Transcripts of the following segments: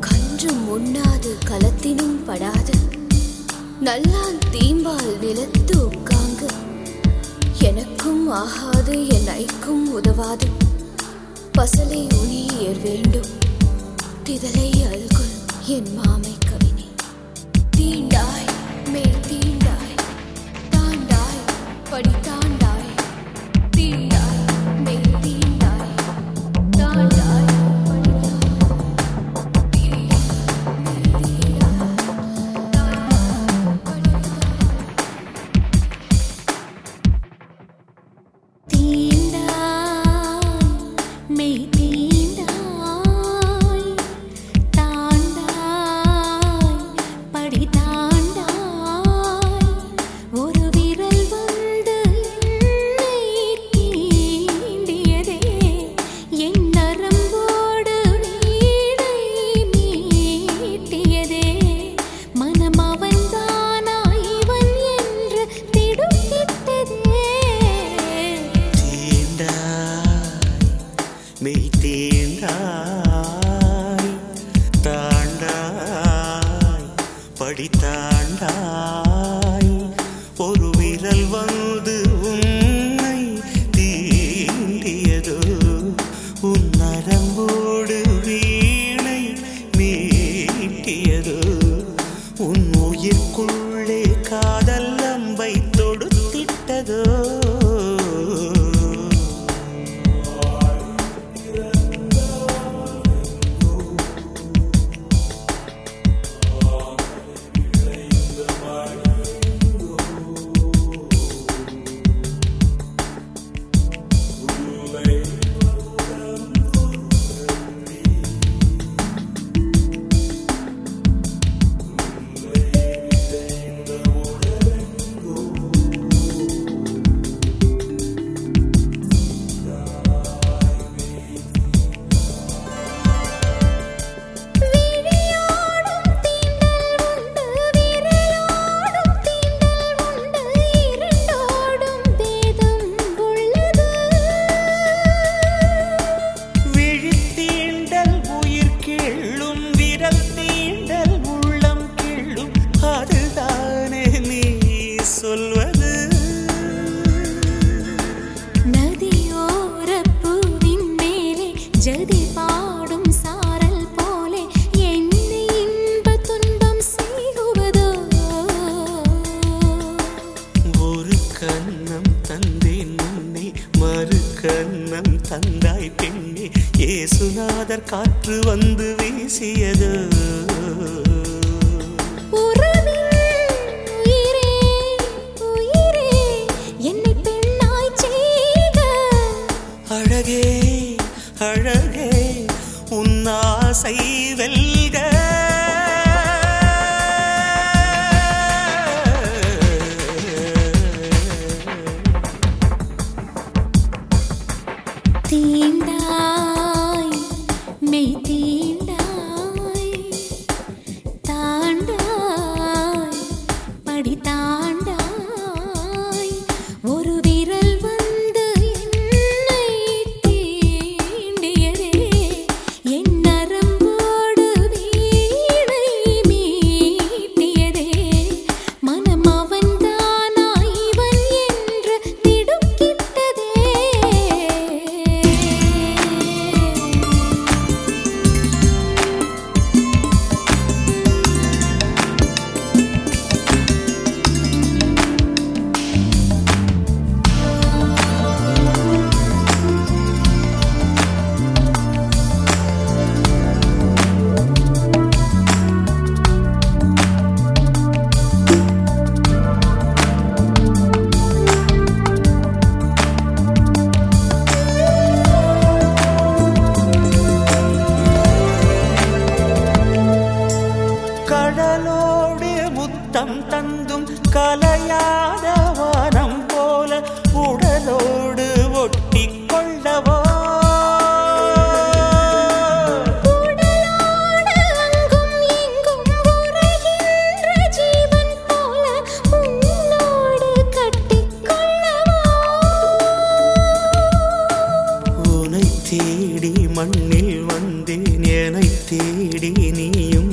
கன்றும் உண்ணாது களத்தினும் படாது. நல்லான் தீம்பால் நிலத்து உட்காங்கு. எனக்கும் ஆகாது என் ஐக்கும் உதவாது. பசலை உனியர் வேண்டும். திதலை அல்குல் என் மாமை. மெய் தாண்டாய் படித்தாண்டாய் ஒரு விரல் வந்து உன் ஜதி பாடும் சாரல் போலே என்னை இன்பத் துன்பம் செய்குவதோ ஒரு கன்னம் தந்தேன் முன்னே மறு கன்னம் தந்தாய் பெண்ணே. ஏசுநாதர் காற்று வந்து வீசியதோ. கலவோடு முத்தம் தந்தும் கலையாத வானம் போல உடலோடு ஒட்டி கொள்ளவோ தேடி மண்ணில் வந்தேன் என தேடி நீயும்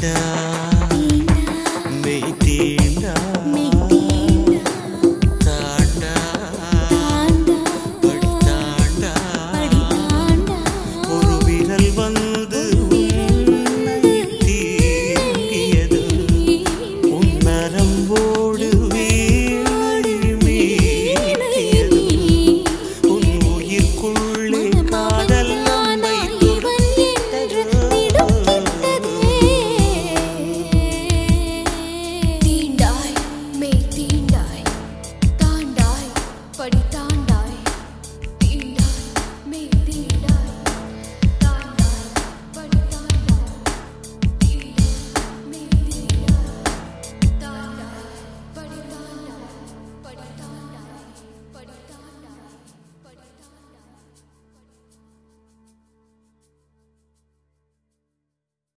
wonder